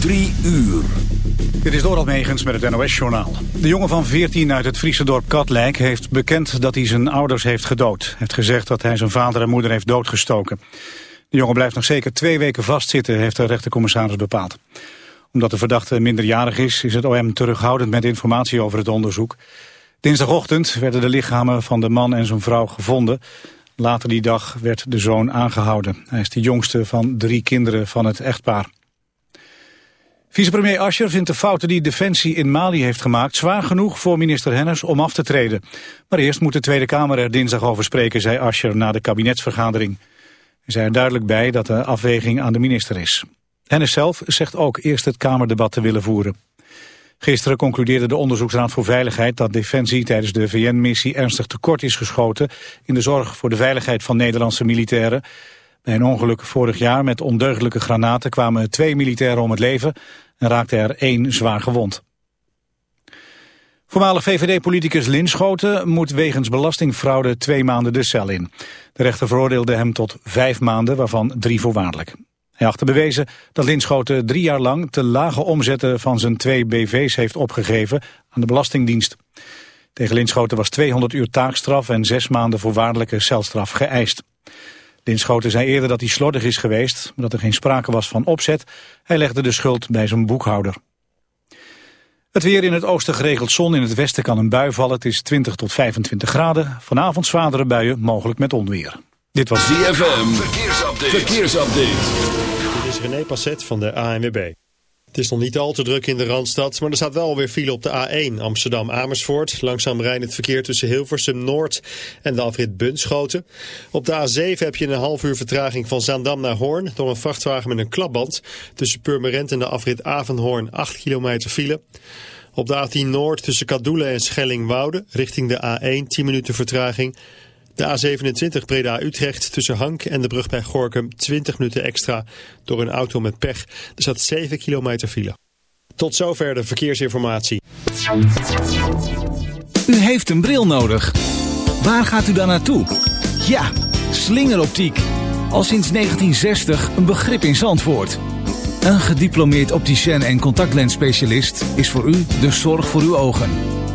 Drie uur. Dit is Doral Megens met het NOS-journaal. De jongen van 14 uit het Friese dorp Katlijk heeft bekend dat hij zijn ouders heeft gedood. Hij heeft gezegd dat hij zijn vader en moeder heeft doodgestoken. De jongen blijft nog zeker twee weken vastzitten, heeft de rechtercommissaris bepaald. Omdat de verdachte minderjarig is, is het OM terughoudend met informatie over het onderzoek. Dinsdagochtend werden de lichamen van de man en zijn vrouw gevonden. Later die dag werd de zoon aangehouden. Hij is de jongste van drie kinderen van het echtpaar. Vicepremier Ascher vindt de fouten die Defensie in Mali heeft gemaakt zwaar genoeg voor minister Hennis om af te treden. Maar eerst moet de Tweede Kamer er dinsdag over spreken, zei Ascher na de kabinetsvergadering. Hij zei er duidelijk bij dat de afweging aan de minister is. Hennis zelf zegt ook eerst het Kamerdebat te willen voeren. Gisteren concludeerde de Onderzoeksraad voor Veiligheid dat Defensie tijdens de VN-missie ernstig tekort is geschoten in de zorg voor de veiligheid van Nederlandse militairen. Bij een ongeluk vorig jaar met ondeugdelijke granaten kwamen twee militairen om het leven en raakte er één zwaar gewond. Voormalig VVD-politicus Linschoten moet wegens belastingfraude twee maanden de cel in. De rechter veroordeelde hem tot vijf maanden, waarvan drie voorwaardelijk. Hij achter bewezen dat Linschoten drie jaar lang te lage omzetten van zijn twee BV's heeft opgegeven aan de Belastingdienst. Tegen Linschoten was 200 uur taakstraf en zes maanden voorwaardelijke celstraf geëist. Linschoten zei eerder dat hij slordig is geweest, maar dat er geen sprake was van opzet. Hij legde de schuld bij zijn boekhouder. Het weer in het oosten geregeld zon, in het westen kan een bui vallen. Het is 20 tot 25 graden. Vanavond zwaardere buien, mogelijk met onweer. Dit was ZFM, verkeersupdate. verkeersupdate. Dit is René Passet van de ANWB. Het is nog niet al te druk in de Randstad, maar er staat wel weer file op de A1 Amsterdam-Amersfoort. Langzaam rijdt het verkeer tussen Hilversum Noord en de afrit Bunschoten. Op de A7 heb je een half uur vertraging van Zaandam naar Hoorn door een vrachtwagen met een klapband. Tussen Purmerend en de afrit Avenhoorn 8 kilometer file. Op de A10 Noord tussen Kadoelen en Schellingwoude richting de A1 10 minuten vertraging. De A27 Breda-Utrecht tussen Hank en de brug bij Gorkum 20 minuten extra door een auto met pech. Er zat 7 kilometer file. Tot zover de verkeersinformatie. U heeft een bril nodig. Waar gaat u dan naartoe? Ja, slingeroptiek. Al sinds 1960 een begrip in Zandvoort. Een gediplomeerd opticien en contactlensspecialist is voor u de zorg voor uw ogen.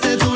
desde tu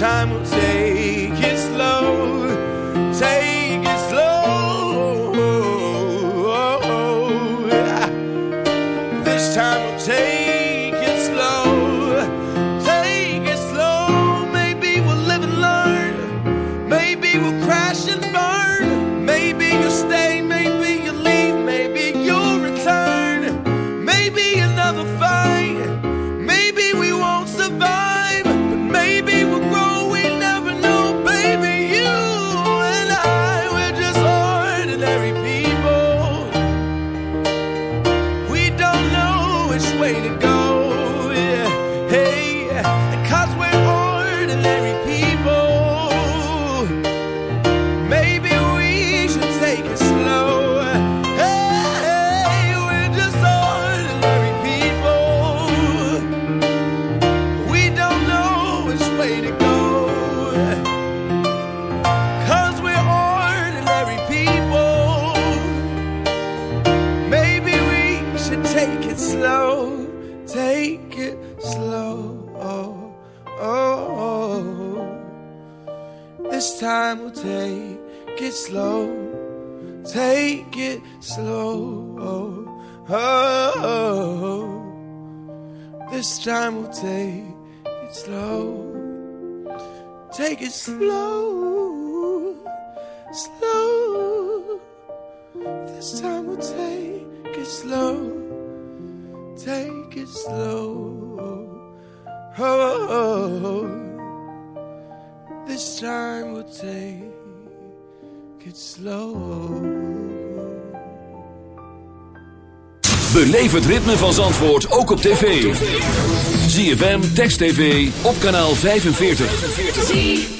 time we'll take it slow, slow. This time we'll take it slow. Take it slow. Oh, oh, oh. this time we'll take it slow. Beleef het ritme van Zandvoort ook op tv. ZFM, Text TV, op kanaal 45.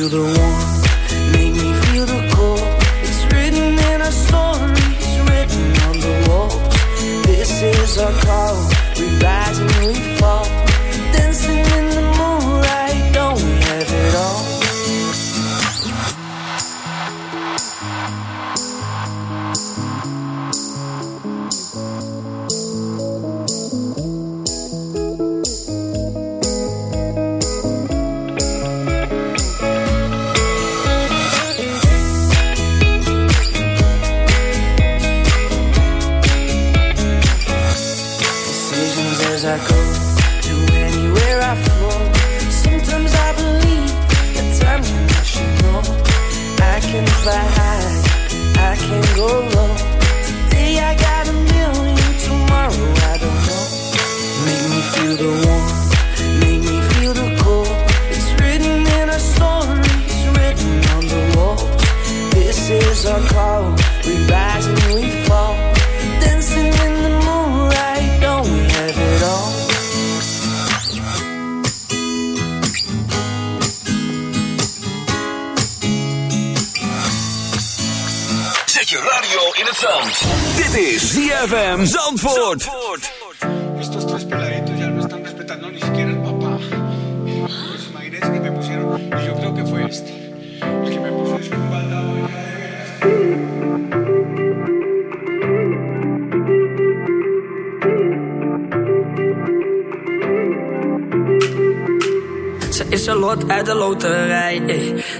Make me feel the warmth, Dit is ZFM Zandvoort. Estos tres peladitos ya no están respetando ni siquiera el papá. Pues imagínense que me pusieron, y yo creo que fue este, el que me puso es un baldado veras. Ze is een lot uit de loterij. ey.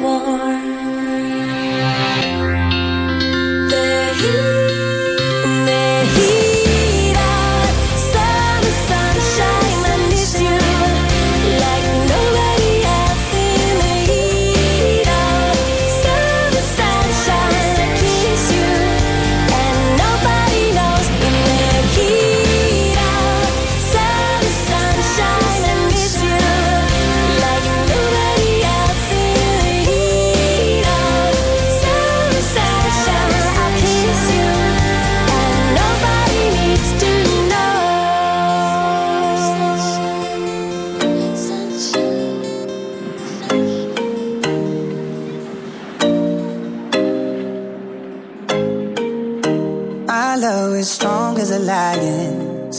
Warm. The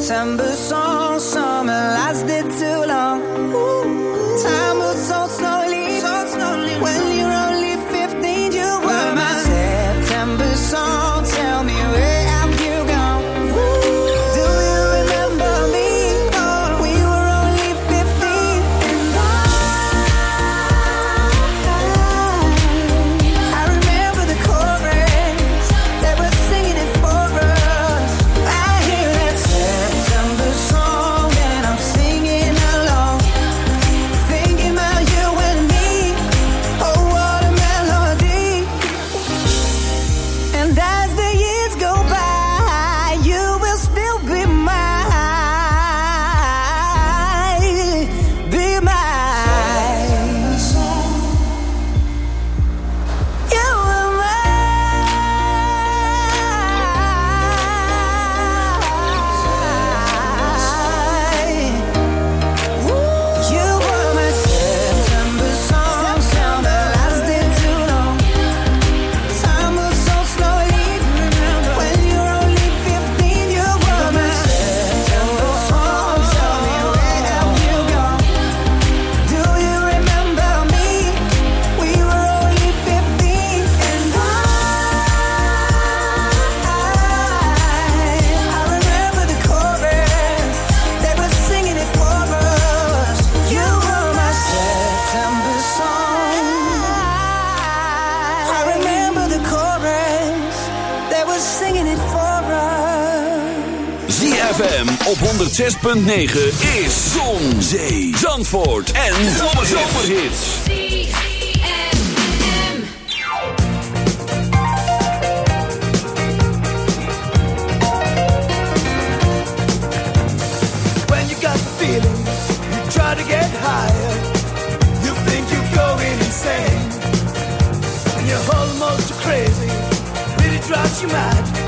September song 106.9 is Zon, Zee, Zandvoort en Zomerhits. When you got the feeling, you try to get higher. You think you're going insane. And you're almost crazy. Really drives you mad.